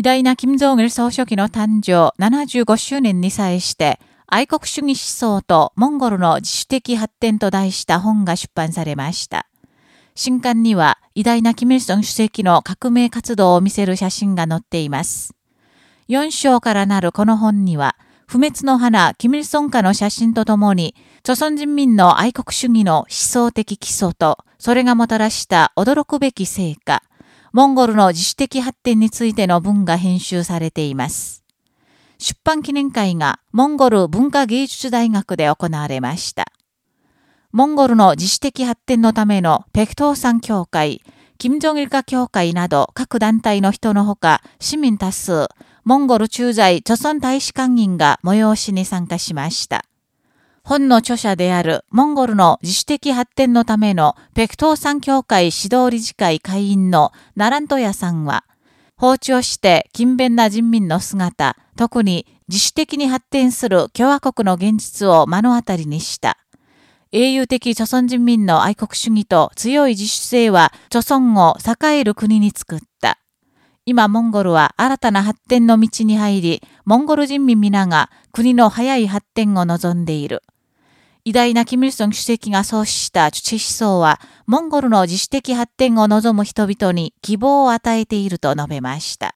偉大な金正恩総書記の誕生75周年に際して、愛国主義思想とモンゴルの自主的発展と題した本が出版されました。新刊には偉大なキム・イルソン主席の革命活動を見せる写真が載っています。4章からなるこの本には、不滅の花、キム・イルソン家の写真とともに、朝鮮人民の愛国主義の思想的基礎と、それがもたらした驚くべき成果、モンゴルの自主的発展についての文が編集されています。出版記念会がモンゴル文化芸術大学で行われました。モンゴルの自主的発展のためのペクトーサン協会、金正日化協会など各団体の人のほか市民多数、モンゴル駐在著村大使館員が催しに参加しました。本の著者であるモンゴルの自主的発展のためのペクトーサン協会指導理事会会員のナラントヤさんは、放置をして勤勉な人民の姿、特に自主的に発展する共和国の現実を目の当たりにした。英雄的朝鮮人民の愛国主義と強い自主性は、朝鮮を栄える国に作った。今、モンゴルは新たな発展の道に入り、モンゴル人民皆が国の早い発展を望んでいる。偉大なキム・イルソン主席が創始したチュチ思想は、モンゴルの自主的発展を望む人々に希望を与えていると述べました。